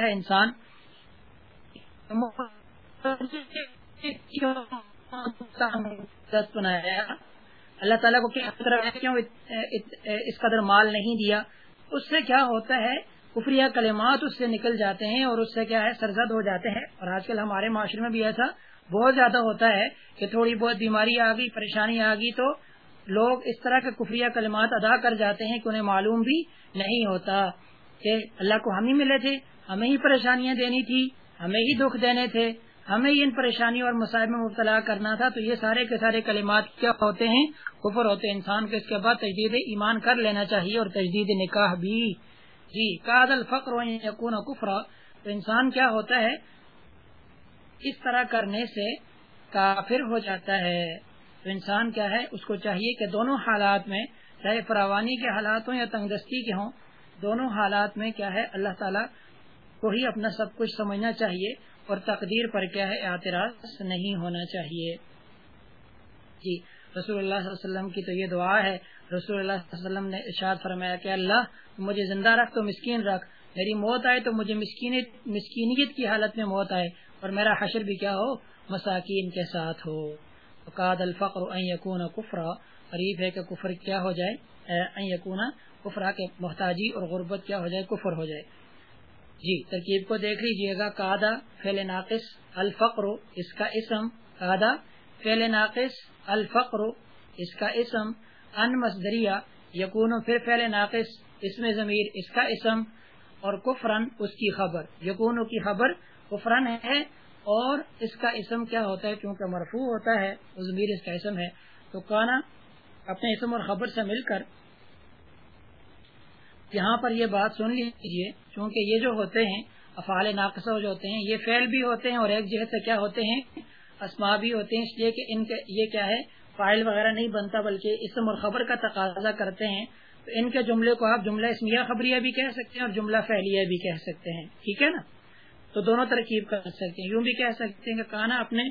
ہے انسان؟ بنایا اللہ تعالیٰ کو کیوں اس قدر مال نہیں دیا؟ اس سے کیا ہوتا ہے؟ کفریہ کلمات اس سے نکل جاتے ہیں اور اس سے کیا ہے؟ سرزد ہو جاتے ہیں۔ اور آج کل ہمارے معاشرے میں بھی ایسا بہت زیادہ ہوتا ہے کہ تھوڑی بہت بیماری آ گئی، پریشانی آ گئی تو لوگ اس طرح کے کفریہ کلمات ادا کر جاتے ہیں کہ انہیں معلوم بھی نہیں ہوتا کہ اللہ کو ہم ہی ملے تھے۔ ہمیں ہی پریشانیاں دینی تھی، ہمیں ہی دکھ دینے تھے، ہمیں ان پریشانیوں اور مسائل میں مبتلا کرنا تھا۔ تو یہ سارے کے سارے کلمات کیا ہوتے ہیں؟ کفر ہوتے ہیں۔ انسان کو اس کے بعد تجدید ایمان کر لینا چاہیے اور تجدید نکاح بھی۔ جی کاد الفقر یقون کفرا۔ تو انسان کیا ہوتا ہے؟ اس طرح کرنے سے کافر ہو جاتا ہے۔ تو انسان کیا ہے؟ اس کو چاہیے کہ دونوں حالات میں، چاہے فراوانی کے حالات ہوں یا تنگستی کے ہوں، دونوں حالات میں کیا ہے؟ اللہ تعالیٰ کو ہی اپنا سب کچھ سمجھنا چاہیے اور تقدیر پر کیا ہے اعتراض نہیں ہونا چاہیے۔ جی رسول اللہ صلی اللہ علیہ وسلم کی تو یہ دعا ہے۔ رسول اللہ صلی اللہ علیہ وسلم نے ارشاد فرمایا کہ اللہ، مجھے زندہ رکھ تو مسکین رکھ، میری موت آئے تو مجھے مسکینیت کی حالت میں موت آئے اور میرا حشر بھی کیا ہو؟ مساکین کے ساتھ ہو۔ قاد الفقر ان یکون کفرا۔ قریب ہے کہ کفر کیا ہو جائے؟ ان یکون کفرا کے محتاجی اور غربت کیا ہو جائے؟ کفر ہو جائے۔ جی۔ ترکیب کو دیکھ لیجیے گا کادا فیل ناقص، الفقر، اس کا اسم کادا فیل ناقص، الفقر، اس کا اسم، ان مصدریہ یقون پھر فیل ناقص، اس میں ضمیر، اس کا اسم، اور کفرن اس کی خبر۔ یقون کی خبر کفرن ہے، اور اس کا اسم کیا ہوتا ہے؟ کیونکہ مرفوع ہوتا ہے ضمیر اس کا اسم ہے۔ تو کانا اپنے اسم اور خبر سے مل کر یہاں پر یہ بات سن لیجیے چونکہ یہ جو ہوتے ہیں، افعال ناقصہ جو ہوتے ہیں، یہ فیل بھی ہوتے ہیں اور ایک جہت سے کیا ہوتے ہیں؟ اسما بھی ہوتے ہیں، اس لیے کہ ان کے یہ کیا ہے؟ فائل وغیرہ نہیں بنتا، بلکہ اسم اور خبر کا تقاضا کرتے ہیں۔ تو ان کے جملے کو آپ جملہ اسمیہ خبریہ بھی کہہ سکتے ہیں اور جملہ فیلیہ بھی کہہ سکتے ہیں۔ ٹھیک ہے نا؟ تو دونوں ترکیب کر سکتے ہیں۔ یوں بھی کہہ سکتے ہیں کہ کانا اپنے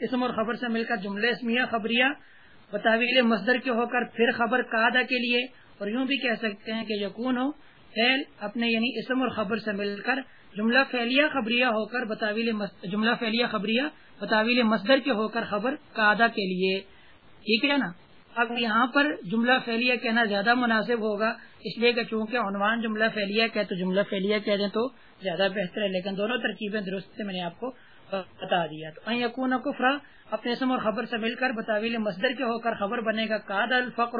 اسم اور خبر سے مل کر جملہ اسمیہ خبریہ بتاویل مصدر کے ہو کر پھر خبر کادا کے لیے اور یوں بھی کہہ سکتے ہیں کہ یقون ہو فیل اپنے یعنی اسم اور خبر سے مل کر جملہ فیلیہ خبریہ ہو کر بتاویل جملہ فیلیہ خبریہ بتاویل مصدر کے ہو کر خبر کادا کے لیے۔ ٹھیک ہے نا؟ اب یہاں پر جملہ فیلیہ کہنا زیادہ مناسب ہوگا، اس لیے کہ چونکہ عنوان جملہ فیلیہ کہ تو جملہ فیلیہ کہہ دیں تو زیادہ بہتر ہے، لیکن دونوں ترکیبیں درست سے میں نے آپ کو بتا دیا۔ تو یقون کفرا، اپنے اسم اور خبر سے مل کر بتاویل مصدر کے ہو کر خبر بنے گا، کاد الفقر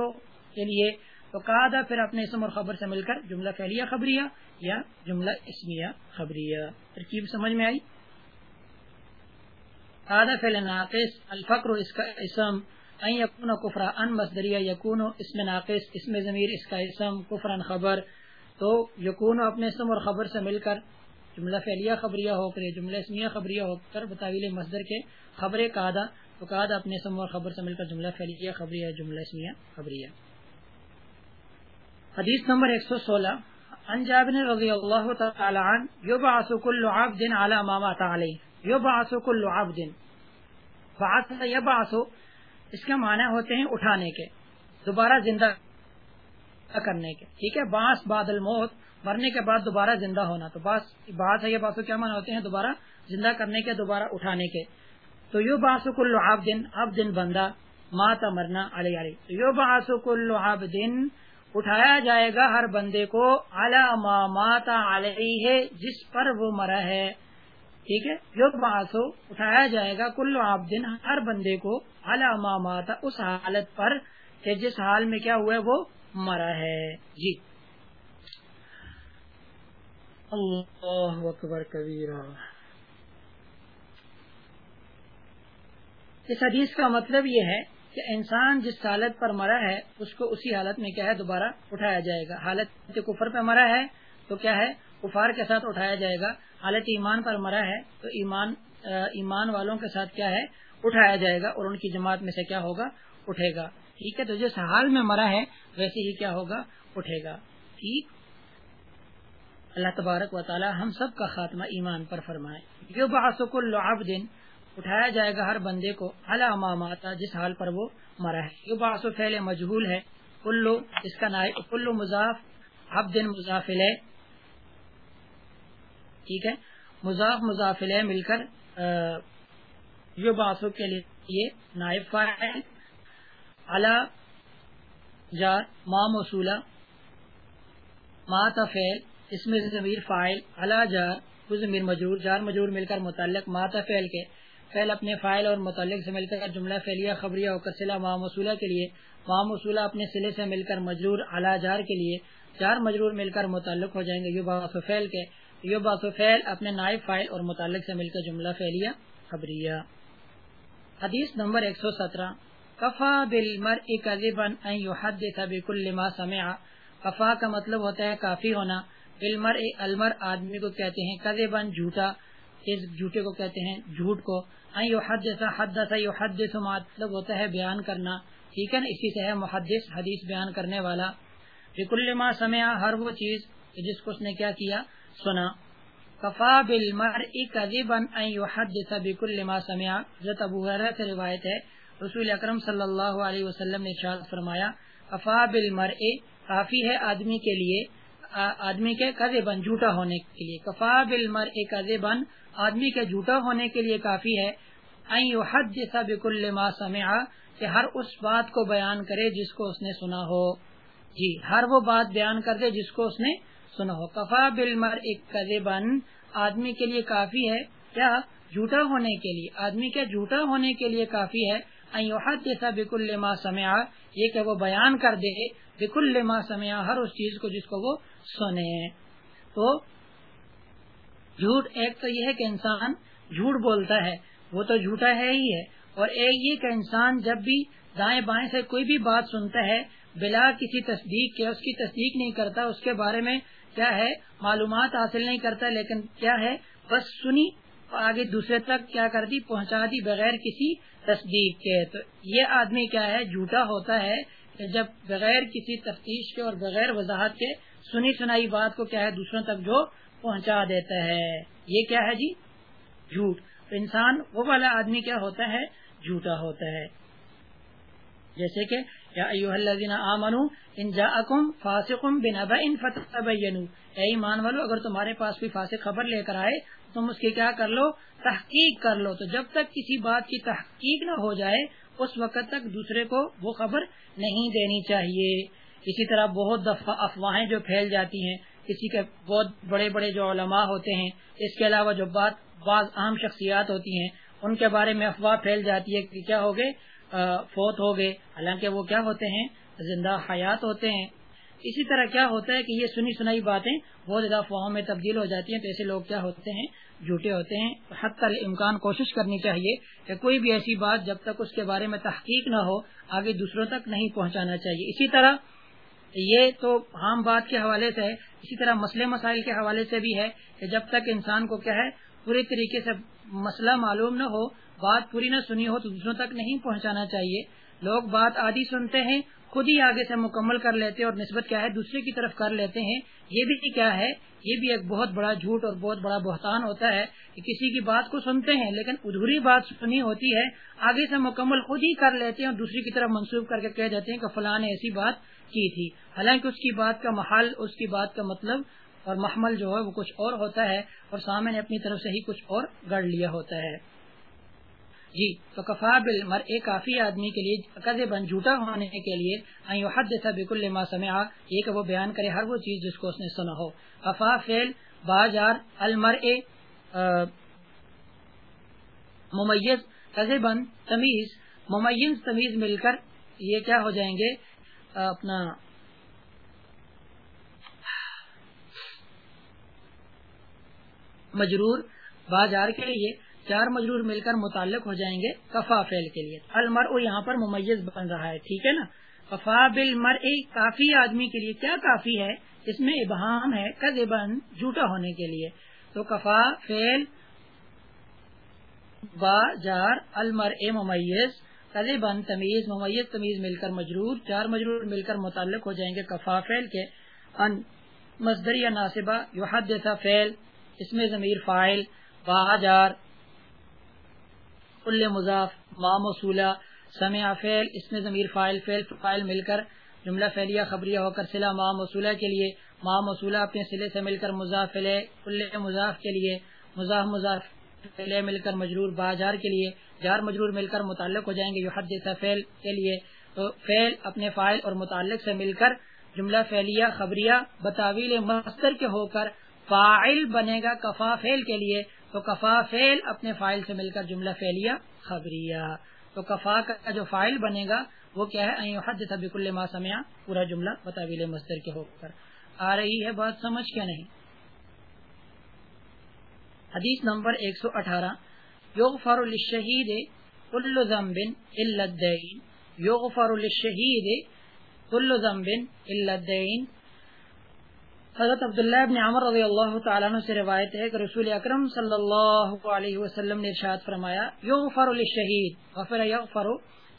کے لیے۔ تو کادا پھر اپنے اسم اور خبر سے مل کر جملہ فیلیہ خبریہ یا جملہ اسمیہ خبریہ۔ ترکیب سمجھ میں آئی؟ کادا فیل ناقص الفقر اس کا اسم۔ این یقون کفرا ان مصدریہ یقون اسم ناقص، اسم ضمیر، اس کا اسم کفرن خبر۔ تو یقون اپنے اسم اور خبر سے مل کر جملہ فعلیہ خبریہ ہو کر جملہ اسمیہ خبریہ ہو کر بتاویل مصدر کے خبر کادا تو کادا اپنے اسم اور خبر سے مل کر جملہ فعلیہ خبریہ جملہ اسمیہ خبریہ۔ حدیث نمبر 116 عن جابر رضی اللہ تعالی عنہ، یبعث كل عبد على ما مات عليه یبعث كل عبد. بعث یبعث، اس کے معنی ہوتے ہیں اٹھانے کے، دوبارہ زندہ کرنے کے. ٹھیک ہے؟ باس بعد الموت، مرنے کے بعد دوبارہ زندہ ہونا. تو باس بات ہے یہ باسو کیا معنی ہوتے ہیں؟ دوبارہ زندہ کرنے کے، دوبارہ اٹھانے کے. تو یو باسو کل آب دن اب دن بندہ ماتا مرنا علی علی یو باسو کل آب دن اٹھایا جائے گا ہر بندے کو ما ماتا علیہ ہے جس پر وہ مرا ہے۔ ٹھیک ہے؟ جو باسو اٹھایا جائے گا کل آپ دن ہر بندے کو ما ماتا اس حالت پر کہ جس حال میں کیا ہوا ہے، وہ مرا ہے۔ جی۔ اللہ اکبر کبیرہ۔ اس حدیث کا مطلب یہ ہے کہ انسان جس حالت پر مرا ہے، اس کو اسی حالت میں کیا ہے، دوبارہ اٹھایا جائے گا۔ حالت کفر پہ مرا ہے تو کیا ہے؟ کفار کے ساتھ اٹھایا جائے گا۔ حالت ایمان پر مرا ہے تو ایمان ایمان والوں کے ساتھ کیا ہے؟ اٹھایا جائے گا اور ان کی جماعت میں سے کیا ہوگا؟ اٹھے گا۔ ٹھیک ہے، تو جس حال میں مرا ہے، ویسے ہی کیا ہوگا؟ اٹھے گا۔ ٹھیک۔ اللہ تبارک و تعالی ہم سب کا خاتمہ ایمان پر فرمائے۔ جو باسک العب دن اٹھایا جائے گا ہر بندے کو ماتا، جس حال پر وہ مرا ہے۔ یہ باس و فیل مجہول ہے۔ کلو، اس کا نائب، کلو مضاف اب دن مضافل ہے ٹھیک ہے؟ مضاف مضافل مل کر یو باسو کے لیے نائب فائل اعلی جار ما موصولہ۔ ما تفیل اس میں ضمیر فائل اعلی جار ضمیر مجرور جار مجرور مل کر متعلق ما تفیل کے فعل اپنے فائل اور متعلق سے مل کر جملہ فعلیہ، خبریہ اور کسلہ ما موصولہ کے لیے ما موصولہ اپنے سلے سے مل کر مجرور، اعلی جار کے لیے چار مجرور مل کر متعلق ہو جائیں گے۔ یو باس کے یو باس اپنے نائب فائل اور متعلق سے مل کر جملہ فعلیہ، خبریہ۔ حدیث نمبر ایک سو سترہ۔ کفا بل مر بكل ما سمع کفا کا مطلب ہوتا ہے کافی ہونا۔ بالمر المر آدمی کو کہتے ہیں کذبن جھوٹا۔ اس جھوٹے کو کہتے ہیں، جھوٹ کو۔ حدث حدث مطلب ہوتا ہے بیان کرنا۔ ٹھیک ہے نا؟ اسی سے ہے محدث، حدیث بیان کرنے والا۔ بکل ما سمع، ہر وہ چیز جس کو اس نے کیا کیا؟ سنا۔ کفا بل مر يحدث بكل ما سمع۔ حضرت ابو ہریرہ سے روایت ہے۔ رسول اکرم صلی اللہ علیہ وسلم نے ارشاد فرمایا، کفا بل مر کافی ہے آدمی کے لیے آدمی کے قدے بن جھوٹا ہونے کے لیے۔ کفا بل مر آدمی کے جھوٹا ہونے کے لیے کافی ہے۔ يحدث بكل ما سمع کہ ہر اس بات کو بیان کرے جس کو اس نے سنا ہو۔ جی ہر وہ بات بیان کر دے جس کو اس نے سنا ہو۔ کفا بل مر ایک آدمی کے لیے کافی ہے۔ کیا جھوٹا ہونے کے لیے، آدمی کے جھوٹا ہونے کے لیے کافی ہے۔ جیسا بک ما سمیا یہ کہ وہ بیان کر دے بک ما سمیا ہر اس چیز کو جس کو وہ سنے۔ تو جھوٹ ایک تو یہ ہے کہ انسان جھوٹ بولتا ہے، وہ تو جھوٹا ہے ہی ہے۔ اور ایک یہ کہ انسان جب بھی دائیں بائیں سے کوئی بھی بات سنتا ہے، بلا کسی تصدیق کے، اس کی تصدیق نہیں کرتا، اس کے بارے میں کیا ہے؟ معلومات حاصل نہیں کرتا، لیکن کیا ہے؟ بس سنی، آگے دوسرے تک کیا کر دی، پہنچا دی بغیر کسی تصدیق کے۔ تو یہ آدمی کیا ہے؟ جھوٹا ہوتا ہے کہ جب بغیر کسی تفتیش کے اور بغیر وضاحت کے سنی سنائی بات کو کیا ہے؟ دوسروں تک جو پہنچا دیتا ہے۔ یہ کیا ہے جی؟ جھوٹ۔ تو انسان وہ والا آدمی کیا ہوتا ہے؟ جھوٹا ہوتا ہے۔ جیسے کہ یا ان جاءکم فاسقم اے ایمان والو، اگر تمہارے پاس کوئی فاسق خبر لے کر آئے، تم اس کی کیا کر لو؟ تحقیق کر لو۔ تو جب تک کسی بات کی تحقیق نہ ہو جائے، اس وقت تک دوسرے کو وہ خبر نہیں دینی چاہیے۔ اسی طرح بہت دفعہ افواہیں جو پھیل جاتی ہیں کسی کے بہت بڑے بڑے جو علماء ہوتے ہیں، اس کے علاوہ جو بات بعض اہم شخصیات ہوتی ہیں، ان کے بارے میں افواہ پھیل جاتی ہے کہ کیا ہو گئے فوت ہو گئے۔ حالانکہ وہ کیا ہوتے ہیں؟ زندہ حیات ہوتے ہیں۔ اسی طرح کیا ہوتا ہے کہ یہ سنی سنائی باتیں بہت زیادہ افواہوں میں تبدیل ہو جاتی ہیں، تو ایسے لوگ کیا ہوتے ہیں؟ جھوٹے ہوتے ہیں۔ حد تک امکان کوشش کرنی چاہیے کہ کوئی بھی ایسی بات جب تک اس کے بارے میں تحقیق نہ ہو، آگے دوسروں تک نہیں پہنچانا چاہیے۔ اسی طرح یہ تو عام بات کے حوالے سے ہے، اسی طرح مسئلے مسائل کے حوالے سے بھی ہے کہ جب تک انسان کو کیا ہے پوری طریقے سے مسئلہ معلوم نہ ہو، بات پوری نہ سنی ہو تو دوسروں تک نہیں پہنچانا چاہیے۔ لوگ بات آدھی سنتے ہیں، خود ہی آگے سے مکمل کر لیتے ہیں اور نسبت کیا ہے، دوسرے کی طرف کر لیتے ہیں۔ یہ بھی کیا ہے، یہ بھی ایک بہت بڑا جھوٹ اور بہت بڑا بہتان ہوتا ہے کہ کسی کی بات کو سنتے ہیں لیکن ادھوری بات سنی ہوتی ہے، آگے سے مکمل خود ہی کر لیتے ہیں اور دوسری کی طرف منسوخ کر کے کہہ دیتے ہیں کہ فلاں نے ایسی بات کی تھی۔ حالانکہ اس کی بات کا محل، اس کی بات کا مطلب اور محمل جو ہے وہ کچھ اور ہوتا ہے اور سامنے نے اپنی طرف سے ہی کچھ اور گڑ لیا ہوتا ہے۔ جی تو کفا بل مر ایک کافی آدمی کے لیے بن جھوٹا ہونے کے لیے حد جیسا بالکل لما سمع یہ کہ وہ بیان کرے ہر وہ چیز جس کو اس نے سنا ہو۔ کفا فیل بازار المر ممیز بن تمیز، ممیز تمیز مل کر یہ کیا ہو جائیں گے؟ اپنا مجرور بازار کے لیے چار مجرور مل کر متعلق ہو جائیں گے کفا فیل کے لیے۔ المر یہاں پر ممیز بن رہا ہے، ٹھیک ہے نا؟ کفا بل مر کافی آدمی کے لیے کیا کافی ہے؟ اس میں ابہام ہے کد جھوٹا ہونے کے لیے۔ تو کفا فیل با، جار المر اے ممیز۔ کد بن تمیز، ممیز تمیز مل کر مجرور، چار مجرور مل کر متعلق ہو جائیں گے کفا فیل کے۔ ان مزدری یا ناصبہ یو حد فیل اس میں ضمیر فائل باجار کل مضاف، ما موصولہ، سمع فعل، اس میں ضمیر فائل فعل فائل مل کر جملہ فعلیہ خبریہ ہو کر سلا ما موصولہ کے لیے ماں موصولہ اپنے سلے سے مل کر مضافل کل مضاف کے لیے، مضاف مضاف مل کر مجرور باجار کے لیے۔ جار مجرور مل کر متعلق ہو جائیں گے یحدث فعل کے لیے، تو فعل اپنے فائل اور متعلق سے مل کر جملہ فعلیہ، خبریہ، بتاویل مستر کے ہو کر فائل بنے گا کفا فعل کے لیے، تو کفا فعل اپنے فائل سے مل کر جملہ فعلیہ، خبریہ۔ تو کفا کا جو فائل بنے گا، وہ کیا ہے؟ حد بکل ما سمیا پورا جملہ بتاویل مستر کے ہو کر۔ آ رہی ہے بات سمجھ کیا نہیں؟ حدیث نمبر ایک سو اٹھارہ۔ یغفر للشہید کل ذنب الا الدین یغفر للشہید کل ذنب الا الدین حضرت عبداللہ ابن عمر رضی اللہ تعالیٰ عنہ سے روایت ہے کہ رسول اکرم صلی اللہ علیہ وسلم نے ارشاد فرمایا یغفر للشہید غفر یغفر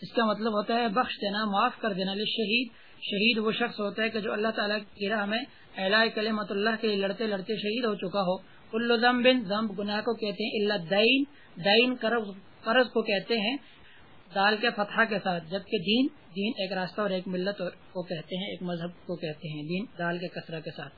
اس کا مطلب ہوتا ہے بخش دینا، معاف کر دینا للشہید شہید وہ شخص ہوتا ہے کہ جو اللہ تعالیٰ کی راہ میں اعلی کلمت اللہ کے لڑتے لڑتے شہید ہو چکا ہو. کل ذنب ذنب گناہ کو کہتے ہیں اللہ دین دین قرض کو کہتے ہیں دال کے فتح کے ساتھ، جبکہ دین دین ایک راستہ اور ایک ملت کو کہتے ہیں، ایک مذہب کو کہتے ہیں، دین دال کے کثرہ کے ساتھ۔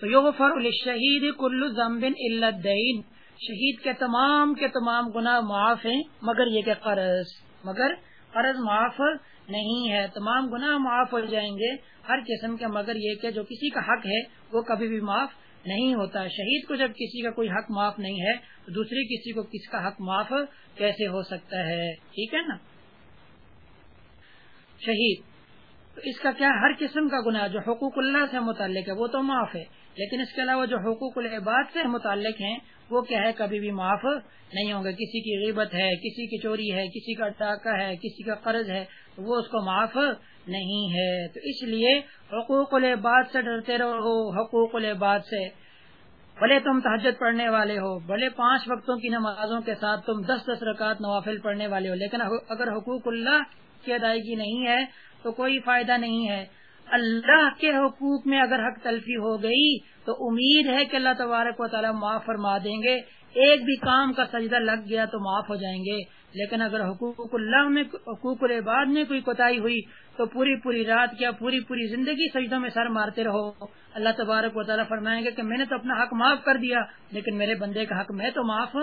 تو یغفر للشہید کل ذنب الا الدین۔ شہید کے تمام کے تمام گناہ معاف ہیں، مگر یہ کہ قرض، مگر قرض معاف نہیں ہے۔ تمام گناہ معاف ہو جائیں گے، ہر قسم کے، مگر یہ کہ جو کسی کا حق ہے، وہ کبھی بھی معاف نہیں ہوتا۔ شہید کو جب کسی کا کوئی حق معاف نہیں ہے، تو دوسری کسی کو کس کا حق معاف کیسے ہو سکتا ہے؟ ٹھیک ہے نا؟ شہید۔ تو اس کا کیا ہر قسم کا گناہ، جو حقوق اللہ سے متعلق ہے، وہ تو معاف ہے، لیکن اس کے علاوہ جو حقوق العباد سے متعلق ہیں وہ کیا ہے کبھی بھی معاف نہیں ہوں گے۔ کسی کی غیبت ہے، کسی کی چوری ہے، کسی کا ٹاکہ ہے، کسی کا قرض ہے تو وہ اس کو معاف نہیں ہے۔ تو اس لیے حقوق العباد سے ڈرتے رہو، حقوق العباد سے۔ بھلے تم تحجد پڑھنے والے ہو، بھلے پانچ وقتوں کی نمازوں کے ساتھ تم دس دس رکعت نوافل پڑھنے والے ہو، لیکن اگر حقوق اللہ کی ادائیگی نہیں ہے تو کوئی فائدہ نہیں ہے۔ اللہ کے حقوق میں اگر حق تلفی ہو گئی تو امید ہے کہ اللہ تبارک و تعالیٰ معاف فرما دیں گے۔ ایک بھی کام کا سجدہ لگ گیا تو معاف ہو جائیں گے۔ لیکن اگر حقوق اللہ میں، حقوق العباد میں کوئی کوتاہی ہوئی تو پوری پوری رات کیا پوری پوری زندگی سجدوں میں سر مارتے رہو۔ اللہ تبارک و تعالیٰ فرمائیں گے کہ میں نے تو اپنا حق معاف کر دیا، لیکن میرے بندے کا حق میں تو معاف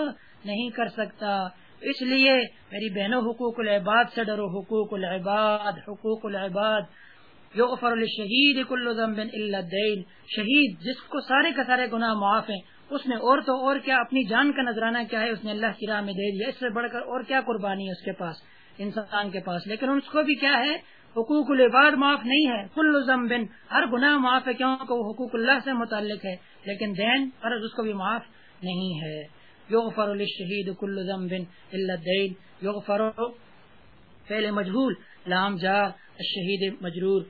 نہیں کر سکتا۔ اس لیے میری بہنوں، حقوق العباد سے ڈرو۔ حقوق العباد حقوق العباد۔ یغفر للشہید کل ذنب الا الدین۔ شہید جس کو سارے کا سارے گناہ معاف ہیں، اس نے اور تو اور کیا اپنی جان کا نذرانہ کیا ہے، اس نے اللہ کی راہ میں دے دیا۔ اس سے بڑھ کر اور کیا قربانی ہے اس کے پاس، انسان کے پاس۔ لیکن اس کو بھی کیا ہے؟ حقوق العباد معاف نہیں ہے۔ کل ذنب، ہر گناہ معاف ہے، کیوں؟ کہ وہ حقوق اللہ سے متعلق ہے۔ لیکن دین فرض اس کو بھی معاف نہیں ہے۔ یغفر للشہید کل ذنب الا الدین۔ یغفر، فعل مجہول۔ لام جار، الشہید مجرور۔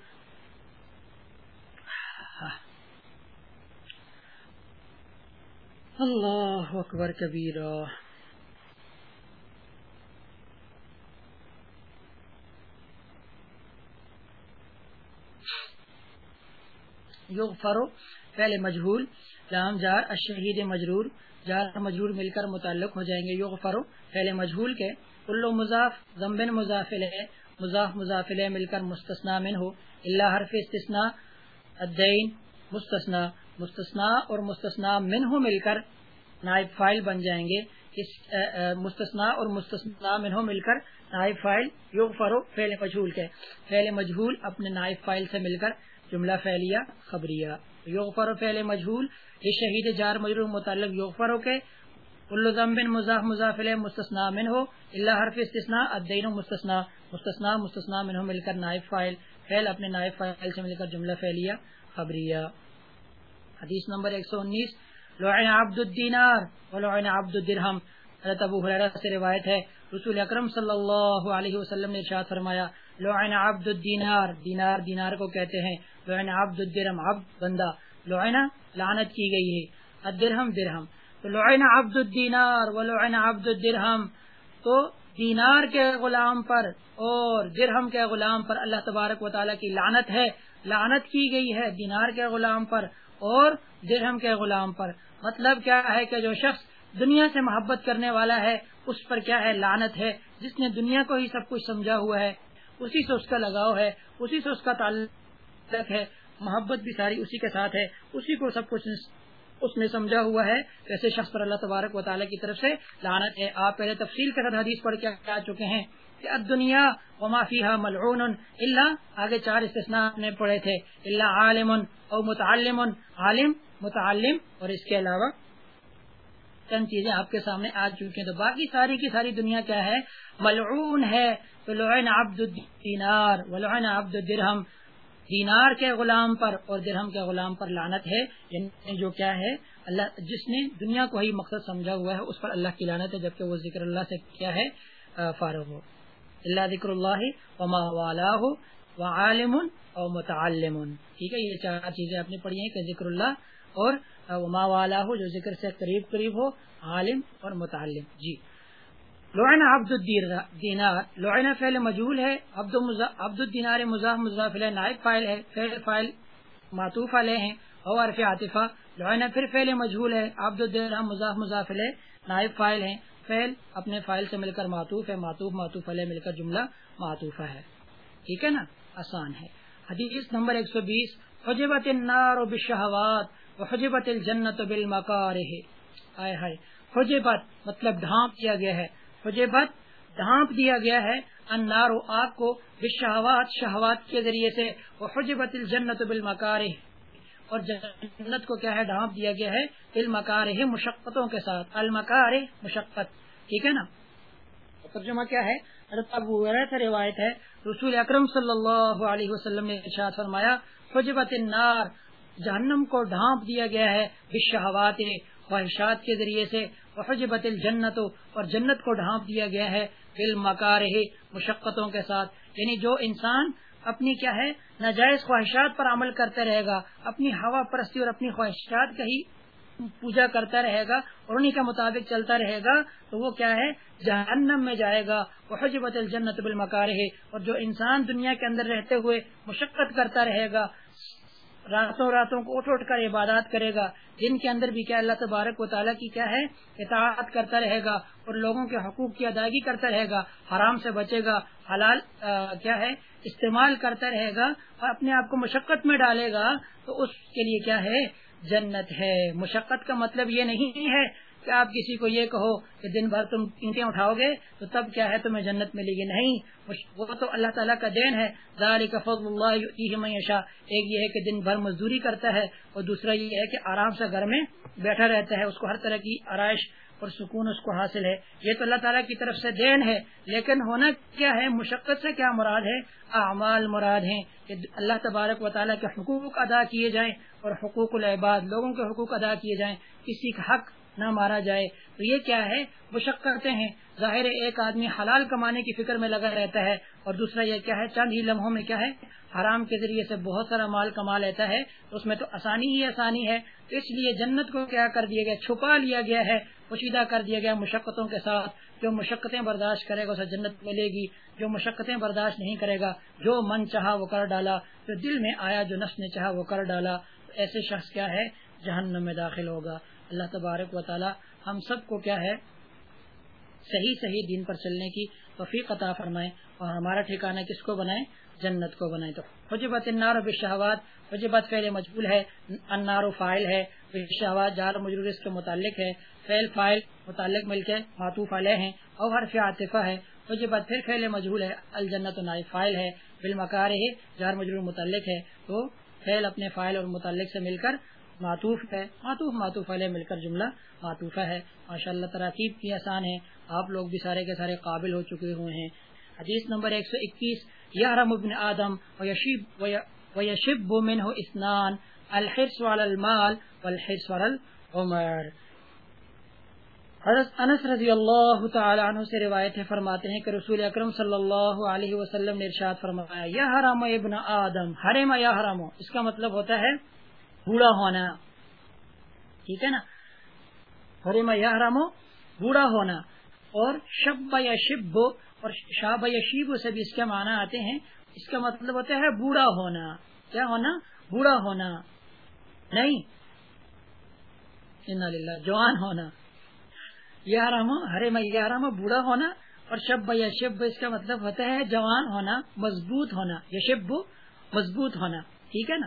اللہ اکبر کبیرہ۔ یوگ فرو پہلے مجہول لام جار اشہید مجرور، جار مجرور مل کر متعلق ہو جائیں گے۔ یوگ فرو پہلے مجہول کے۔ کلو مضاف ضمبن مضافل ہے مضاف مضافل مل کر مستثنا من ہو۔ اللہ حرف استثناء، الدین مستثنا مستثنا اور مستثنا من ہو مل کر نائب فائل بن جائیں گے اس مستثنا اور مستثنا من ہو مل کر نائب فائل یوگ فرو فیل مجھول کے فیل مجھول اپنے نائب فائل سے مل کر جملہ فیلیا خبریہ۔ یوگ فرو فیل مجھول یہ شہید جار مجرور متعلق یوگ فرو کے۔ الزم بن مزاح مزافل مستثنا من ہو اللہ حرف استثناء، الدین مستثنا مستثنا مستثنا من ہو مل کر نائب فائل فیل اپنے نائب فائل سے مل کر جملہ فیلیا خبریہ۔ حدیث نمبر ایک سو انیس، لعن عبد الدینار ولعن عبد الدرہم۔ حضرت ابو حریرہ سے روایت ہے، رسول اکرم صلی اللہ علیہ وسلم نے ارشاد فرمایا، لعن عبد الدینار، دینار دینار کو کہتے ہیں، لعن عبد الدرہم، عبد بندہ۔ لعن لعنت کی گئی ہے، الدرہم درہم۔ تو لعن عبد الدینار ولعن عبد الدرہم، تو دینار کے غلام پر اور درہم کے غلام پر اللہ تبارک و تعالیٰ کی لعنت ہے۔ لعنت کی گئی ہے دینار کے غلام پر اور درہم کے غلام پر۔ مطلب کیا ہے کہ جو شخص دنیا سے محبت کرنے والا ہے، اس پر کیا ہے لانت ہے؟ جس نے دنیا کو ہی سب کچھ سمجھا ہوا ہے، اسی سے اس کا لگاؤ ہے، اسی سے اس کا تعلق ہے۔ محبت بھی ساری اسی کے ساتھ ہے، اسی کو سب کچھ اس نے سمجھا ہوا ہے۔ ایسے شخص پر اللہ تبارک و تعالیٰ کی طرف سے لعنت ہے۔ آپ پہلے تفصیل کے ساتھ حدیث پڑھ کے آ چکے ہیں۔ کہ دنیا وما فیہا ملعون اللہ آگے چار استثناء نے پڑھے تھے اللہ عالم او متعلم عالم، متعلم اور اس کے علاوہ چند چیزیں آپ کے سامنے آ چکی ہیں۔ تو باقی ساری کی ساری دنیا کیا ہے؟ ملعون ہے۔ تو لعن عبد الدینار، ولعن عبد الدرہم۔ دینار کے غلام پر اور درہم کے غلام پر لانت ہے۔ یعنی جو کیا ہے؟ اللہ، جس نے دنیا کو ہی مقصد سمجھا ہوا ہے، اس پر اللہ کی لانت ہے، جبکہ وہ ذکر اللہ سے کیا ہے؟ فارغ ہو۔ اللہ ذکر اللہ وما والا ہو و عالم اور متعلم. ٹھیک ہے، یہ چار چیزیں آپ نے پڑھی ہیں کہ ذکر اللہ اور وما والا ہو جو ذکر سے قریب قریب ہو، عالم اور متعلم. جی. لعن عبد الدینار لعن فعل مجهول ہے، عبد عبد الدینار مضاف مضاف نائب فاعل ہے، فعل، فاعل معطوف علیہ ہیں اور عرف عاطفہ. لعن پھر فعل مجهول ہے، عبد الدرہم مضاف مضاف نائب فاعل ہیں فعل اپنے فاعل سے مل کر معطوف ہے، معطوف معطوف علیہ مل کر جملہ معطوفہ ہے۔ ٹھیک ہے نا؟ آسان ہے۔ حدیث نمبر 120 حجبت النار بالشهوات وحجبت الجنت بالمکارہ۔ ہائے ہائے، حجبت مطلب ڈھانپ دیا گیا ہے۔ حجبت ڈھانپ دیا گیا ہے انار و آگ کو بشہوات شہوات کے ذریعے سے۔ وہ حجبت الجنت بالمکار اور جنت کو کیا ہے؟ ڈھانپ دیا گیا ہے بالمکار مشقتوں کے ساتھ المکار مشقت، ٹھیک ہے نا؟ ترجمہ کیا ہے؟ ابو سے روایت ہے، رسول اکرم صلی اللہ علیہ وسلم نے ارشاد فرمایا حجبت النار، جہنم کو ڈھانپ دیا گیا ہے بشہوات خواہشات کے ذریعے سے حجبت الجنت، اور جنت کو ڈھانپ دیا گیا ہے بل مشقتوں کے ساتھ۔ یعنی جو انسان اپنی کیا ہے؟ ناجائز خواہشات پر عمل کرتا رہے گا، اپنی ہوا پرستی اور اپنی خواہشات کا ہی پوجا کرتا رہے گا اور انہیں کے مطابق چلتا رہے گا، تو وہ کیا ہے؟ جہنم میں جائے گا۔ وہ حجبت الجنت بالمکار ہے اور جو انسان دنیا کے اندر رہتے ہوئے مشقت کرتا رہے گا راتوں راتوں کو اٹھ اٹھ کر عبادات کرے گا۔ جن کے اندر بھی کیا اللہ تبارک و تعالیٰ کی کیا ہے؟ اطاعت کرتا رہے گا اور لوگوں کے حقوق کی ادائیگی کرتا رہے گا۔ حرام سے بچے گا، حلال کیا ہے؟ استعمال کرتا رہے گا اور اپنے آپ کو مشقت میں ڈالے گا۔ تو اس کے لیے کیا ہے؟ جنت ہے۔ مشقت کا مطلب یہ نہیں ہے کہ آپ کسی کو یہ کہو کہ دن بھر تم اینٹیں اٹھاؤ گے، تو تب کیا ہے تمہیں جنت ملے گی؟ نہیں وہ تو اللہ تعالیٰ کا دین ہے۔ فضل اللہ ایک یہ ہے کہ دن بھر مزدوری کرتا ہے اور دوسرا یہ ہے کہ آرام سے گھر میں بیٹھا رہتا ہے۔ اس کو ہر طرح کی آرائش اور سکون اس کو حاصل ہے۔ یہ تو اللہ تعالیٰ کی طرف سے دین ہے، لیکن ہونا کیا ہے؟ مشقت سے کیا مراد ہے؟ اعمال مراد ہیں کہ اللہ تبارک و تعالیٰ کے حقوق ادا کیے جائیں اور حقوق العباد، لوگوں کے حقوق ادا کیے جائیں۔ کسی کا حق نہ مارا جائے۔ تو یہ کیا ہے؟ کرتے ہیں۔ ظاہر ایک آدمی حلال کمانے کی فکر میں لگا رہتا ہے۔ اور دوسرا یہ کیا ہے؟ چند ہی لمحوں میں کیا ہے؟ حرام کے ذریعے سے بہت سارا مال کما لیتا ہے۔ اس میں تو آسانی ہی آسانی ہے۔ تو اس لیے جنت کو کیا کر دیا گیا؟ چھپا لیا گیا ہے۔ پوشیدہ کر دیا گیا مشقتوں کے ساتھ۔ جو مشقتیں برداشت کرے گا، اسے جنت ملے گی۔ جو مشقتیں برداشت نہیں کرے گا، جو من چاہا وہ کر ڈالا۔ جو دل میں آیا، جو نفس نے چاہا وہ کر ڈالا۔ ایسے شخص کیا ہے؟ جہنم میں داخل ہوگا۔ اللہ تبارک و تعالی ہم سب کو کیا ہے صحیح صحیح دین پر چلنے کی توفیق عطا فرمائے اور ہمارا ٹھکانہ کس کو بنائے؟ جنت کو بنائے۔ تو حجبت النار و بشہوات حجبت فعل مجبول ہے، النار و فائل ہے بشہوات جار مجرور اس کے متعلق ہے۔ فعل فائل متعلق مل کے معطوف علیہ ہیں اور حرف عاطفہ ہے۔ حجبت پھر فعل مجبول ہے، الجنت و نائب فائل ہے۔ بالمکار ہے جار مجرور متعلق ہے۔ تو فعل اپنے فائل اور متعلق سے مل کر معطوف ہے۔ معطوف معطوف علیہ مل کر جملہ معطوفہ ہے۔ ماشاء اللہ تراکیب کی آسان ہے۔ آپ لوگ بھی سارے کے سارے قابل ہو چکے ہوئے ہیں۔ حدیث نمبر ایک سو اکیس یارم ابن آدم ویشب منہ اسنان الحرس وال المال والحرس وال عمر حضرت انس رضی اللہ تعالی عنہ سے روایت ہے، فرماتے ہیں کہ رسول اکرم صلی اللہ علیہ وسلم نے ارشاد فرمایا یا حرام ابن آدم، حرم یا حرم اس کا مطلب ہوتا ہے بوڑھا ہونا۔ ٹھیک ہے نا؟ حرم یا حرم بوڑھا ہونا۔ اور شب یا شب اور شاب یا شیب سے بھی اس کے معنی آتے ہیں۔ اس کا مطلب ہوتا ہے بوڑھا ہونا۔ کیا ہونا؟ بوڑھا ہونا۔ نہیں؟ جوان ہونا۔ یارم ہرے میں یارم بوڑھا ہونا۔ اور شب یا شب اس کا مطلب ہوتا ہے جوان ہونا، مضبوط ہونا۔ یا شب، مضبوط ہونا۔ ٹھیک ہے نا؟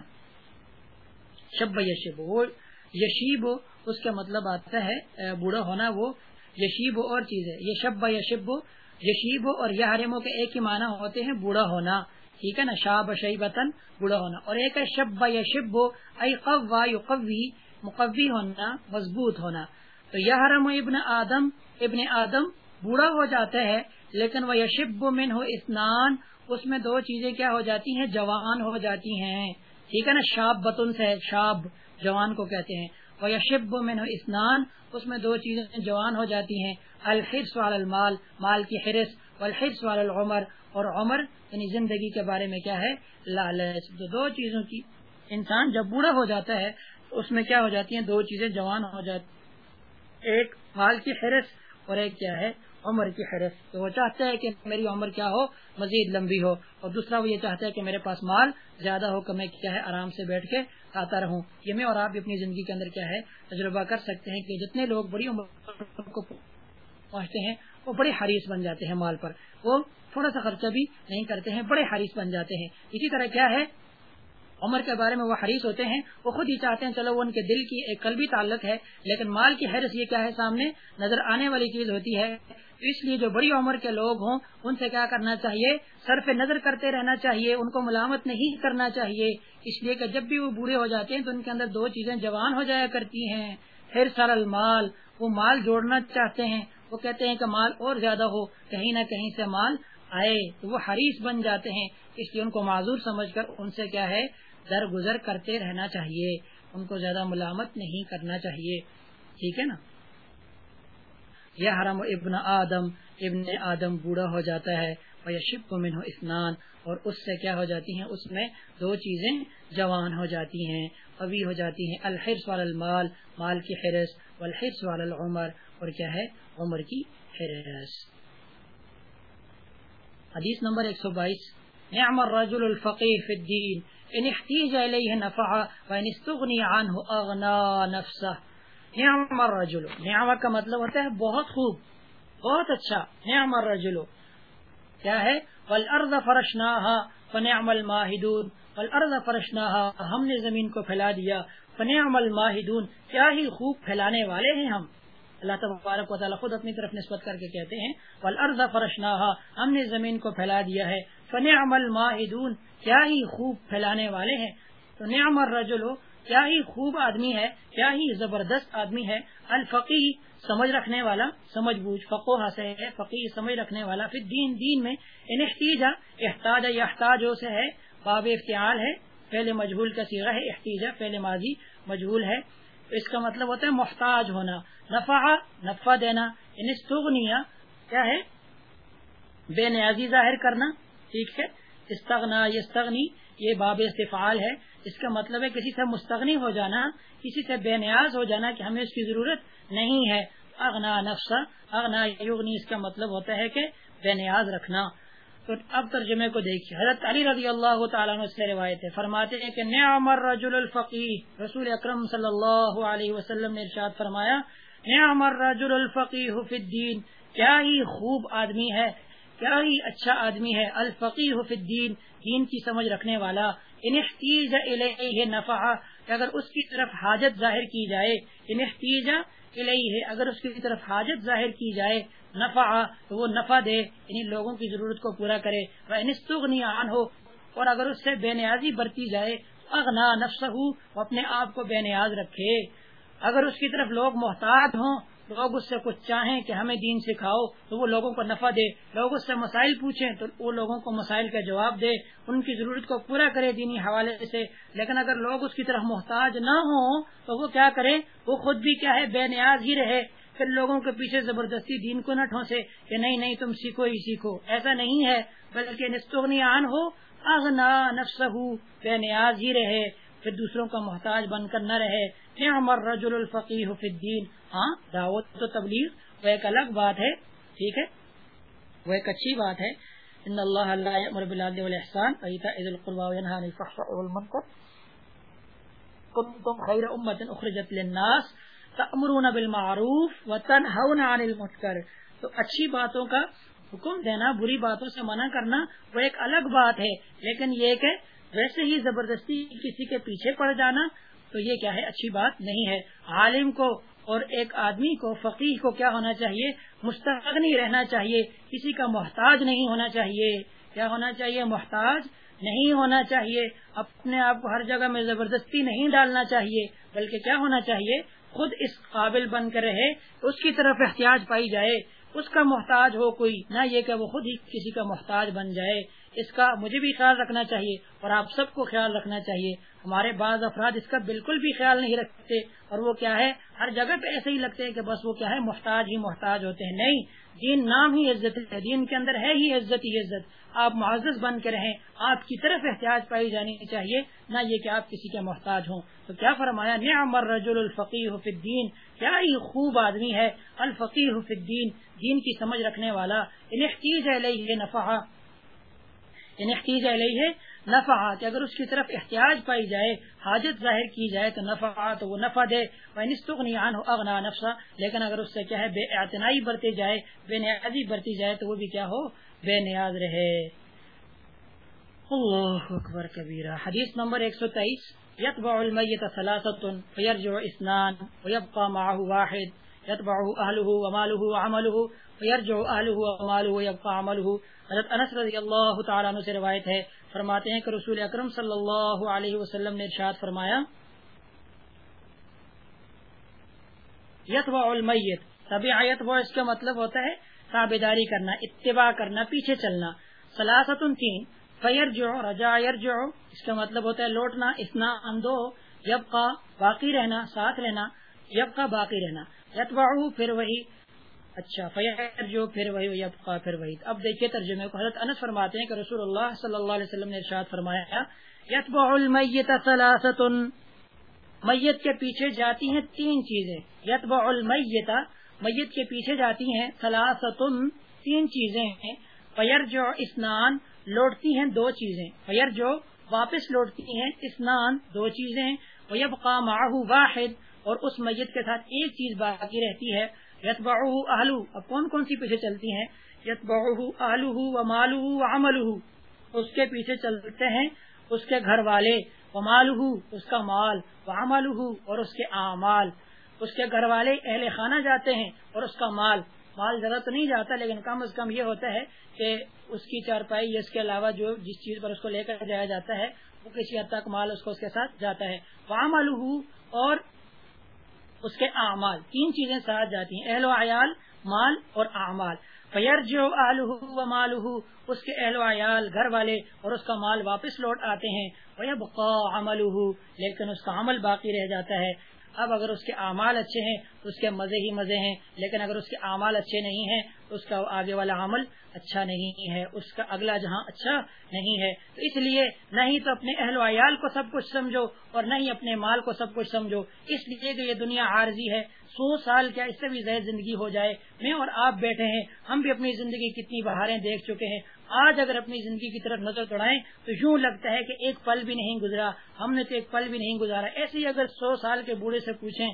شب یشب وہ یشیب اس کا مطلب آتا ہے بوڑھا ہونا، وہ یشیب اور چیز ہے. یہ شب یشب یشیب اور یہ کے ایک ہی معنی ہوتے ہیں، بوڑھا ہونا. ٹھیک ہے نا؟ شاب شیبتن بوڑھا ہونا. اور ایک ہے شب یشب ای قوا یقوی، مقوی ہونا، مضبوط ہونا. تو یہ حرم ابن آدم ابن آدم بوڑھا ہو جاتا ہے، لیکن وہ یشب من ہو اسنان، اس میں دو چیزیں کیا ہو جاتی ہیں؟ جوان ہو جاتی ہیں. ٹھیک ہے نا؟ شاب بتن سے شاب جوان کو کہتے ہیں۔ وہ یشب من ہو اسنان اس میں دو چیزیں جوان ہو جاتی ہیں۔ الحرس وال المال، مال کی حرس والحرس وال العمر، اور عمر یعنی زندگی کے بارے میں کیا ہے؟ لالچ۔ تو دو چیزوں کی انسان جب بوڑھا ہو جاتا ہے، اس میں کیا ہو جاتی ہیں؟ دو چیزیں جوان ہو جاتی ایک مال کی حرس اور ایک کیا ہے؟ عمر کی حرس تو وہ چاہتا ہے کہ میری عمر کیا ہو؟ مزید لمبی ہو۔ اور دوسرا، وہ یہ چاہتا ہے کہ میرے پاس مال زیادہ ہو، کہ میں کیا ہے؟ آرام سے بیٹھ کے آتا رہوں۔ یہ میں اور آپ اپنی زندگی کے اندر کیا ہے؟ تجربہ کر سکتے ہیں کہ جتنے لوگ بڑی عمر کو پہنچتے ہیں، وہ بڑے حریث بن جاتے ہیں مال پر۔ وہ تھوڑا سا خرچہ بھی نہیں کرتے ہیں، بڑے حریث بن جاتے ہیں۔ اسی طرح کیا ہے؟ عمر کے بارے میں وہ حریث ہوتے ہیں، وہ خود ہی چاہتے ہیں، چلو وہ ان کے دل کی ایک قلبی تعلق ہے، لیکن مال کی حیرت یہ کیا ہے سامنے؟ نظر آنے والی چیز ہوتی ہے اس لیے جو بڑی عمر کے لوگ ہوں، ان سے کیا کرنا چاہیے؟ سر پہ نظر کرتے رہنا چاہیے، ان کو ملامت نہیں کرنا چاہیے۔ اس لیے کہ جب بھی وہ بوڑھے ہو جاتے ہیں تو ان کے اندر دو چیزیں جوان ہو جایا کرتی ہیں۔ پھر سر المال، وہ مال جوڑنا چاہتے ہیں۔ وہ کہتے ہیں کہ مال اور زیادہ ہو، کہیں نہ کہیں سے مال آئے تو وہ حریص بن جاتے ہیں۔ اس لیے ان کو معذور سمجھ کر ان سے کیا ہے؟ در گزر کرتے رہنا چاہیے۔ ان کو زیادہ ملامت نہیں کرنا چاہیے۔ ٹھیک ہے نا؟ یہ حرم ابن آدم ابن آدم بوڑھا ہو جاتا ہے شب کو من اسنان اور اس سے کیا ہو جاتی ہیں؟ اس میں دو چیزیں جوان ہو جاتی ہیں، قوی ہو جاتی ہیں الحرس وال المال، مال کی حرس والحرس وال العمر، اور کیا ہے؟ عمر کی حرس حدیث نمبر ایک سو بائیس۔ نعم الرجل الفقی فی الدین۔ ان احتیج الیہ نفع وان استغنی عنہ اغنا نفسہ۔ نعم الرجل. نعم کا مطلب ہوتا ہے بہت خوب، بہت اچھا. نعم الرجل. کیا ہے؟ والارض فرشناها فنعم الماہدون. والارض فرشناها، ہم نے زمین کو پھیلا دیا. فنعم الماہدون. کیا ہی خوب پھیلانے والے ہیں ہم. اللہ تبارک و تعالیٰ خود اپنی طرف نسبت کر کے کہتے ہیں، والارض فرشناها، ہم نے زمین کو پھیلا دیا ہے. فنعم الماہدون. کیا ہی خوب پھیلانے والے ہیں. تو نعم الرجل کیا ہی خوب آدمی ہے، کیا ہی زبردست آدمی ہے۔ الفقی سمجھ رکھنے والا، سمجھ بوجھ فقو سے ہے فقی سمجھ رکھنے والا۔ پھر دین دین میں ان احتیجا احتاج یا احتاج سے ہے، باب اختیال ہے۔ پہلے مجبول کا سیرا ہے احتیجا پہلے ماضی مجبول ہے۔ اس کا مطلب ہوتا ہے محتاج ہونا۔ نفع نفع دینا یعنی ان استغنیا کیا ہے؟ بے نیازی ظاہر کرنا۔ ٹھیک ہے؟ استغنا، یستغنی، یہ باب استفعال ہے۔ اس کا مطلب ہے کسی سے مستغنی ہو جانا، کسی سے بے نیاز ہو جانا کہ ہمیں اس کی ضرورت نہیں ہے۔ اغنا نفسا اغنا یغنی، اس کا مطلب ہوتا ہے کہ بے نیاز رکھنا۔ تو اب ترجمے کو دیکھیے۔ حضرت علی رضی اللہ تعالیٰ سے روایت ہے۔ فرماتے ہیں کہ نعم الرجل الفقی رسول اکرم صلی اللہ علیہ وسلم نے ارشاد فرمایا، نعم الرجل الفقی فی الدین۔ کیا ہی خوب آدمی ہے، کیا ہی اچھا آدمی ہے الفقی فی الدین، دین کی سمجھ رکھنے والا۔ انحتیج الیہ نفع اگر اس کی طرف حاجت ظاہر کی جائے انحتیج الیہ، اگر اس کی طرف حاجت ظاہر کی جائے نفع تو وہ نفع دے یعنی لوگوں کی ضرورت کو پورا کرے۔ انستغنی عن ہو اور اگر اس سے بے نیازی برتی جائے اغنا نفسہ وہ اپنے آپ کو بے نیاز رکھے۔ اگر اس کی طرف لوگ محتاط ہوں لوگ اس سے کچھ چاہیں کہ ہمیں دین سکھاؤ تو وہ لوگوں کو نفع دے۔ لوگ اس سے مسائل پوچھیں تو وہ لوگوں کو مسائل کا جواب دے۔ ان کی ضرورت کو پورا کرے دینی حوالے سے۔ لیکن اگر لوگ اس کی طرف محتاج نہ ہوں تو وہ کیا کرے؟ وہ خود بھی کیا ہے؟ بے نیاز ہی رہے۔ پھر لوگوں کے پیچھے زبردستی دین کو نہ ٹھونسے کہ نہیں نہیں، تم سیکھو ہی سیکھو۔ ایسا نہیں ہے، بلکہ نستغنی آن ہو اغنا نفس بے نیاز ہی رہے۔ پھر دوسروں کا محتاج بن کر نہ رہے۔ ہمر رجول الفقی الدین۔ ہاں دعوت تو تبلیغ، وہ ایک الگ بات ہے، ٹھیک ہے؟ وہ ایک اچھی بات ہے۔ ان اللہ والاحسان ایتاء ذی القربى وينهى عن الفحشاء والمنکر کنتم خیر امه اخرجت للناس تأمرون بالمعروف وتنهون عن المنکر تو اچھی باتوں کا حکم دینا، بری باتوں سے منع کرنا، وہ ایک الگ بات ہے۔ لیکن یہ کہ ویسے ہی زبردستی کسی کے پیچھے پڑ جانا تو یہ کیا ہے؟ اچھی بات نہیں ہے۔ عالم کو اور ایک آدمی کو فقیر کو کیا ہونا چاہیے؟ مستغنی رہنا چاہیے۔ کسی کا محتاج نہیں ہونا چاہیے۔ کیا ہونا چاہیے؟ محتاج نہیں ہونا چاہیے۔ اپنے آپ کو ہر جگہ میں زبردستی نہیں ڈالنا چاہیے، بلکہ کیا ہونا چاہیے؟ خود اس قابل بن کر رہے، اس کی طرف احتیاط پائی جائے۔ اس کا محتاج ہو کوئی، نہ یہ کہ وہ خود ہی کسی کا محتاج بن جائے۔ اس کا مجھے بھی خیال رکھنا چاہیے اور آپ سب کو خیال رکھنا چاہیے۔ ہمارے بعض افراد اس کا بالکل بھی خیال نہیں رکھتے اور وہ کیا ہے، ہر جگہ پہ ایسے ہی لگتے ہیں کہ بس وہ کیا ہے، محتاج ہی محتاج ہوتے ہیں۔ نہیں، دین نام ہی عزت ہے، دین کے اندر ہے ہی عزت ہی عزت۔ آپ معزز بن کے رہیں، آپ کی طرف احتیاط پائی جانی چاہیے، نہ یہ کہ آپ کسی کے محتاج ہوں۔ تو کیا فرمایا؟ نعم الرجل الفقی فی الدین۔ کیا ہی خوب آدمی ہے الفقی فی الدین، دین کی سمجھ رکھنے والا۔ انحتیج علیہ نفع یعنی انحتیج علیہ نفع کہ اگر اس کی طرف احتیاج پائی جائے، حاجت ظاہر کی جائے تو نفع تو وہ نفع دے نستغنی اغنا نفسا لیکن اگر اس سے کیا ہے بے اعتنائی برتی جائے، بے نیازی برتی جائے، تو وہ بھی کیا ہو؟ بے نیاز رہے۔ اللہ اکبر کبیرہ۔ حدیث نمبر 123 یتبع المیت ثلاثت فیرجع اسنان ویبقى معه واحد۔ یتبعه اهله وماله وعمله فیرجع اهله وماله ويبقى عمله حضرت انس رضی اللہ تعالی عنہ سے روایت ہے، فرماتے ہیں کہ رسول اکرم صلی اللہ علیہ وسلم نے ارشاد فرمایا، یتبع المیت طبیع یتبع، اس کا مطلب ہوتا ہے تابیداری کرنا، اتباع کرنا، پیچھے چلنا۔ سلاست تین فیر جو رجا جو اس کا مطلب ہوتا ہے لوٹنا اسنا اندو یب کا باقی رہنا، ساتھ رہنا یب کا باقی رہنا۔ یتبا پھر وہی اچھا فیر جو پھر وہی یب کا پھر وہی۔ اب دیکھیے ترجمے کو، حضرت انس فرماتے ہیں کہ رسول اللہ صلی اللہ علیہ وسلم نے ارشاد فرمایا، یتبع المیت سلاست میت کے پیچھے جاتی ہیں تین چیزیں۔ یتبع المیت، میت کے پیچھے جاتی ہیں سلاستن تین چیزیں ہیں۔ فیر جو اسنان لوٹتی ہیں دو چیزیں۔ فیر جو واپس لوٹتی ہیں اسنان دو چیزیں ویب معه واحد۔ اور اس میت کے ساتھ ایک چیز باقی رہتی ہے۔ یتبا آلو اب کون کون سی پیچھے چلتی ہیں؟ یتبا آلو و مالو و عمل اس کے پیچھے چلتے ہیں اس کے گھر والے. و مالو، اس کا مال. و عمل اور اس کے اعمال. اس کے گھر والے اہل خانہ جاتے ہیں اور اس کا مال. مال زیادہ تو نہیں جاتا، لیکن کم از کم یہ ہوتا ہے کہ اس کی چارپائی یا اس کے علاوہ جو جس چیز پر اس کو لے کر جایا جاتا ہے، وہ کسی حد تک مال اس کو اس کے ساتھ جاتا ہے. وام اور اس کے اعمال، تین چیزیں ساتھ جاتی ہیں، اہل و عیال، مال اور اعمال۔ فیر جو و مال اس کے اہل و عیال، گھر والے اور اس کا مال واپس لوٹ آتے ہیں۔ عمل لیکن اس کا عمل باقی رہ جاتا ہے۔ اب اگر اس کے اعمال اچھے ہیں تو اس کے مزے ہی مزے ہیں، لیکن اگر اس کے اعمال اچھے نہیں ہیں تو اس کا آگے والا عمل اچھا نہیں ہے، اس کا اگلا جہاں اچھا نہیں ہے۔ تو اس لیے نہ ہی تو اپنے اہل و عیال کو سب کچھ سمجھو اور نہ ہی اپنے مال کو سب کچھ سمجھو۔ اس لیے کہ یہ دنیا عارضی ہے۔ سو سال کیا اس سے بھی زیادہ زندگی ہو جائے۔ میں اور آپ بیٹھے ہیں، ہم بھی اپنی زندگی کتنی بہاریں دیکھ چکے ہیں۔ آج اگر اپنی زندگی کی طرف نظر دوڑائیں تو یوں لگتا ہے کہ ایک پل بھی نہیں گزرا۔ ہم نے تو ایک پل بھی نہیں گزارا۔ ایسے ہی اگر سو سال کے بوڑھے سے پوچھیں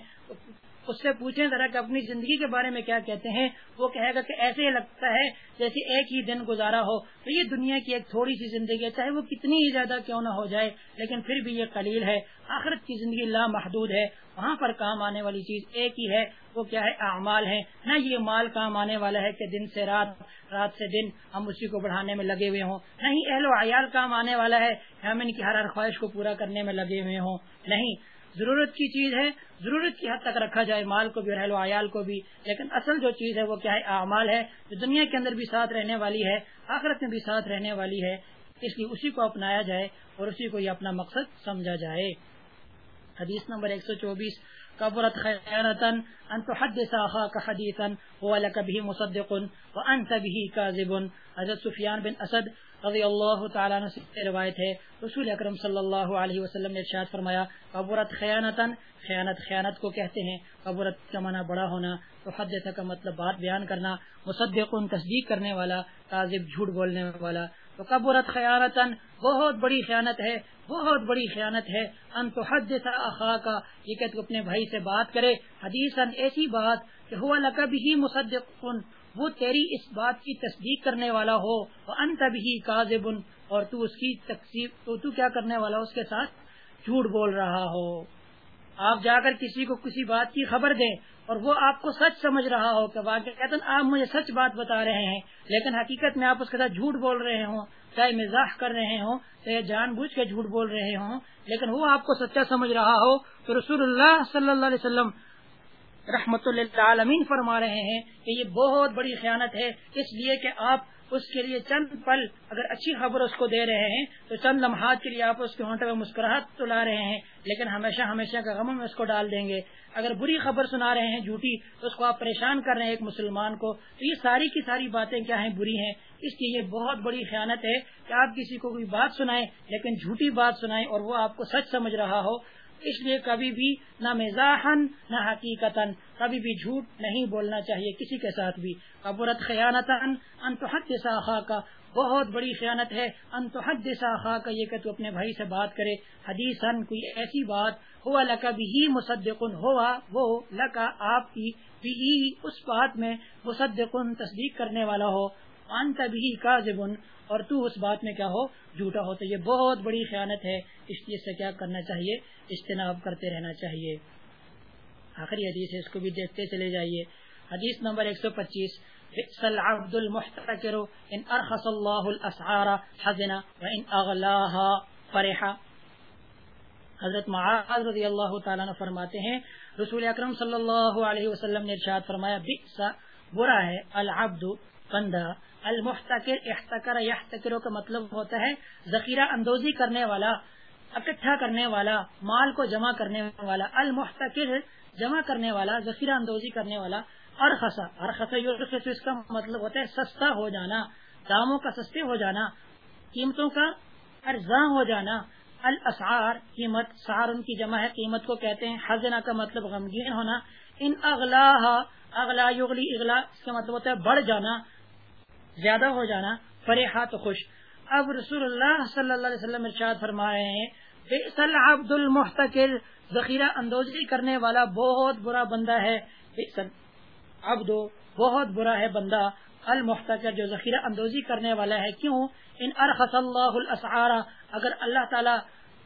اس سے پوچھیں ذرا کہ اپنی زندگی کے بارے میں کیا کہتے ہیں؟ وہ کہے گا کہ ایسے ہی لگتا ہے جیسے ایک ہی دن گزارا ہو۔ تو یہ دنیا کی ایک تھوڑی سی زندگی ہے، چاہے وہ کتنی ہی زیادہ کیوں نہ ہو جائے، لیکن پھر بھی یہ قلیل ہے۔ آخرت کی زندگی لامحدود ہے۔ وہاں پر کام آنے والی چیز ایک ہی ہے، وہ کیا ہے؟ اعمال ہے نہ یہ مال کام آنے والا ہے کہ دن سے رات رات سے دن ہم اسی کو بڑھانے میں لگے ہوئے ہوں۔ نہیں، اہل و عیال کام آنے والا ہے۔ ہم ان کی ہر ہر خواہش کو پورا کرنے میں لگے ہوئے ہوں۔ نہیں ضرورت کی چیز ہے، ضرورت کی حد تک رکھا جائے، مال کو بھی اور و عیال کو بھی۔ لیکن اصل جو چیز ہے وہ کیا ہے؟ اعمال ہے، جو دنیا کے اندر بھی ساتھ رہنے والی ہے، آخرت میں بھی ساتھ رہنے والی ہے۔ اس لیے اسی کو اپنایا جائے اور اسی کو یہ اپنا مقصد سمجھا جائے۔ حدیث نمبر ایک سو چوبیس، کبرت ان تحدث اخاك حديثا هو لك به مصدق وانت به كاذب حضرت سفیان بن اسد رضی اللہ تعالیٰ عنہ سے روایت ہے، رسول اکرم صلی اللہ علیہ وسلم نے ارشاد فرمایا قبرت خیانتا، خیانت خیانت کو کہتے ہیں قبرت کا معنی بڑا ہونا تو حد کا مطلب بات بیان کرنا مصدق تصدیق کرنے والا کاذب جھوٹ بولنے والا۔ تو قبرت خیانتا، بہت بڑی خیانت ہے، بہت بڑی خیانت ہے۔ ان تو حد اخا کا یہ کہ تو اپنے بھائی سے بات کرے۔ حدیث ایسی بات کہ ہوا لقب ہی مصدق وہ تیری اس بات کی تصدیق کرنے والا ہو انت بھی کاذب اور تو اس کی تقسیم تو تو کیا کرنے والا اس کے ساتھ جھوٹ بول رہا ہو۔ آپ جا کر کسی کو کسی بات کی خبر دیں اور وہ آپ کو سچ سمجھ رہا ہو کہ واقع آپ مجھے سچ بات بتا رہے ہیں، لیکن حقیقت میں آپ اس کے ساتھ جھوٹ بول رہے ہوں، چاہے مزاح کر رہے ہوں، چاہے جان بوجھ کے جھوٹ بول رہے ہوں، لیکن وہ آپ کو سچا سمجھ رہا ہو تو رسول اللہ صلی اللہ علیہ وسلم رحمت اللہ عالمین فرما رہے ہیں کہ یہ بہت بڑی خیانت ہے، اس لیے کہ آپ اس کے لیے چند پل اگر اچھی خبر اس کو دے رہے ہیں، تو چند لمحات کے لیے آپ اس کے ہونٹے میں مسکراہٹ تو لا رہے ہیں، لیکن ہمیشہ ہمیشہ کا غم میں اس کو ڈال دیں گے۔ اگر بری خبر سنا رہے ہیں جھوٹی، تو اس کو آپ پریشان کر رہے ہیں ایک مسلمان کو۔ تو یہ ساری کی ساری باتیں کیا ہیں بری ہیں؟ اس لیے یہ بہت بڑی خیانت ہے کہ آپ کسی کو کوئی بات سنائیں، لیکن جھوٹی بات سنائیں اور وہ آپ کو سچ سمجھ رہا ہو۔ اس لیے کبھی بھی نہ مزاحن نہ حقیقت کبھی بھی جھوٹ نہیں بولنا چاہیے کسی کے ساتھ بھی۔ ابرت خیانت انتحد ساخا کا بہت بڑی خیانت ہے۔ انتحد ساخا کا یہ کہ تو اپنے بھائی سے بات کرے۔ حدیث کوئی ایسی بات، ہوا لکا بھی مصدقن ہوا، وہ لکا آپ کی بھی اس بات میں مصدقن تصدیق کرنے والا ہو۔ انت بھی کا اور تو اس بات میں کیا ہو، جھوٹا ہو، تو یہ بہت بڑی خیانت ہے، اس چیز سے کیا کرنا چاہیے؟ اجتناب کرتے رہنا چاہیے۔ آخری حدیث ہے، اس کو بھی دیکھتے چلے جائیے۔ حدیث نمبر ایک سو پچیس۔ عبد المحتکر ان ارخص اللہ الاسعار حزنا وان اغلاها فرحا۔ حضرت معاذ رضی اللہ تعالیٰ نے فرماتے ہیں، رسول اکرم صلی اللہ علیہ وسلم نے ارشاد فرمایا، بئس، برا ہے، العبد، بندہ المحتکر، احتکر یحتکروں کا مطلب ہوتا ہے ذخیرہ اندوزی کرنے والا، اکٹھا کرنے والا، مال کو جمع کرنے والا، المحتکر جمع کرنے والا، ذخیرہ اندوزی کرنے والا ارخصا ارخصا اس کا مطلب ہوتا ہے سستا ہو جانا، داموں کا سستے ہو جانا، قیمتوں کا ارزاں ہو جانا، الاسعار، قیمت سار ان کی جمع ہے، قیمت کو کہتے ہیں حضنا کا مطلب غمگین ہونا، ان اغلا اغلا یغلی، اغلا، اس کا مطلب ہوتا ہے بڑھ جانا زیادہ ہو جانا فرحا تو خوش۔ اب رسول اللہ صلی اللہ علیہ وسلم ارشاد فرما رہے ہیں عبد المحتکر ذخیرہ اندوزی کرنے والا بہت برا بندہ ہے۔ ابد بہت برا ہے بندہ۔ المحتکر جو ذخیرہ اندوزی کرنے والا ہے، کیوں؟ ان ارخص اللہ الاسعار۔ اگر اللہ تعالی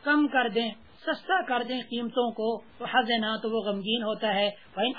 کم کر دیں سستا کر دیں قیمتوں کو، تو حض نہ تو وہ غمگین ہوتا ہے۔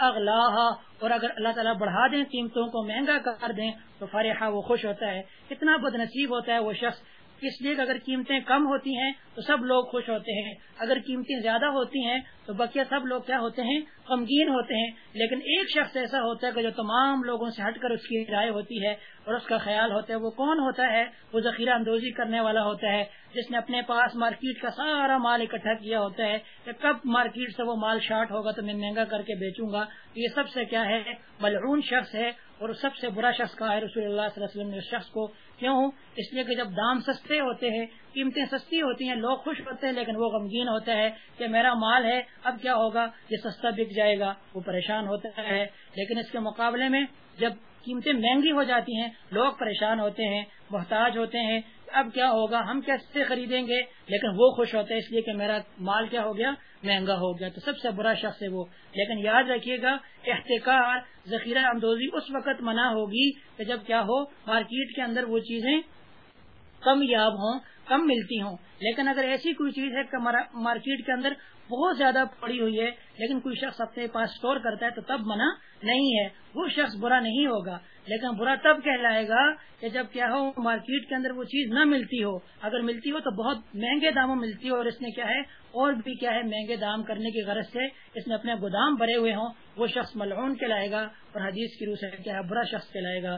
اغلاح اور اگر اللہ تعالیٰ بڑھا دیں قیمتوں کو، مہنگا کر دیں، تو فرحا وہ خوش ہوتا ہے۔ کتنا بد نصیب ہوتا ہے وہ شخص اس لیے کہ اگر قیمتیں کم ہوتی ہیں تو سب لوگ خوش ہوتے ہیں۔ اگر قیمتیں زیادہ ہوتی ہیں تو بقیہ سب لوگ کیا ہوتے ہیں؟ غمگین ہوتے ہیں۔ لیکن ایک شخص ایسا ہوتا ہے کہ جو تمام لوگوں سے ہٹ کر اس کی رائے ہوتی ہے اور اس کا خیال ہوتا ہے وہ کون ہوتا ہے؟ وہ ذخیرہ اندوزی کرنے والا ہوتا ہے۔ جس نے اپنے پاس مارکیٹ کا سارا مال اکٹھا کیا ہوتا ہے کہ کب مارکیٹ سے وہ مال شارٹ ہوگا تو میں مہنگا کر کے بیچوں گا۔ یہ سب سے کیا ہے؟ ملعون شخص ہے۔ اور سب سے برا شخص کہا ہے رسول اللہ صلی اللہ علیہ وسلم نے اس شخص کو، کیوں؟ اس لیے کہ جب دام سستے ہوتے ہیں، قیمتیں سستی ہوتی ہیں، لوگ خوش ہوتے ہیں، لیکن وہ غمگین ہوتا ہے کہ میرا مال ہے، اب کیا ہوگا؟ یہ سستا بک جائے گا، وہ پریشان ہوتا ہے۔ لیکن اس کے مقابلے میں جب قیمتیں مہنگی ہو جاتی ہیں، لوگ پریشان ہوتے ہیں، محتاج ہوتے ہیں، اب کیا ہوگا؟ ہم کیسے خریدیں گے؟ لیکن وہ خوش ہوتے ہیں، اس لیے کہ میرا مال کیا ہو گیا؟ مہنگا ہو گیا تو سب سے برا شخص ہے وہ۔ لیکن یاد رکھیے گا، احتکار، ذخیرہ اندوزی اس وقت منع ہوگی کہ جب کیا ہو، مارکیٹ کے اندر وہ چیزیں کم یاب ہوں، کم ملتی ہوں۔ لیکن اگر ایسی کوئی چیز ہے مارکیٹ کے اندر بہت زیادہ پڑی ہوئی ہے، لیکن کوئی شخص اپنے پاس اسٹور کرتا ہے تو تب منع نہیں ہے۔ وہ شخص برا نہیں ہوگا، لیکن برا تب کہلائے گا کہ جب کیا ہو، مارکیٹ کے اندر وہ چیز نہ ملتی ہو۔ اگر ملتی ہو تو بہت مہنگے داموں ملتی ہو اور اس نے کیا ہے، اور بھی کیا ہے مہنگے دام کرنے کی غرض سے اس نے اپنے گودام بھرے ہوئے ہوں۔ وہ شخص ملعون کے لائے گا اور حدیث کی روح سے کیا ہے، برا شخص کہلائے گا۔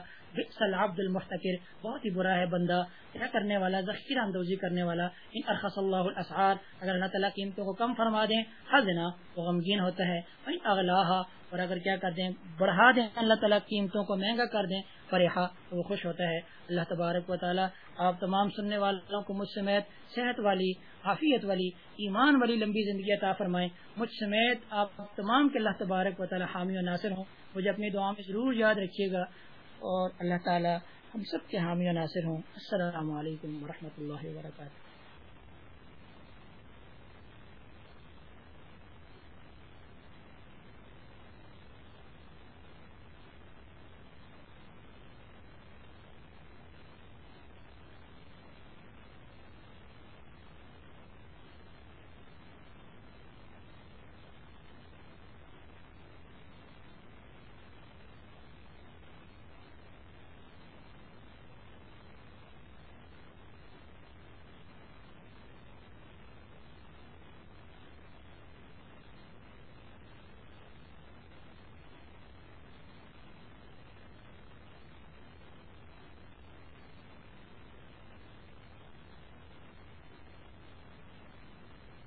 عبد المحتکر، بہت ہی برا ہے بندہ۔ کیا کرنے والا؟ ذخیرہ اندوزی کرنے والا۔ ان ارخص اللہ الاسعار، اگر اللہ تعالیٰ قیمتوں کو کم فرما دیں حضنا تو غمگین ہوتا ہے۔ اغلاح اور اگر کیا کر دیں، بڑھا دیں، اللہ تعالیٰ قیمتوں کو مہنگا کر دیں، فرحا وہ خوش ہوتا ہے۔ اللہ تبارک و تعالیٰ آپ تمام سننے والوں کو مجھ سمیت صحت والی حافیت والی، ایمان والی لمبی زندگی عطا فرمائیں مجھ سمیت آپ تمام کے اللہ تبارک و تعالیٰ حامی و ناصر ہوں۔ مجھے اپنی دعا میں ضرور یاد رکھیے گا۔ اور اللہ تعالی ہم سب کے حامی و ناصر ہوں۔ السلام علیکم ورحمۃ اللہ وبرکاتہ۔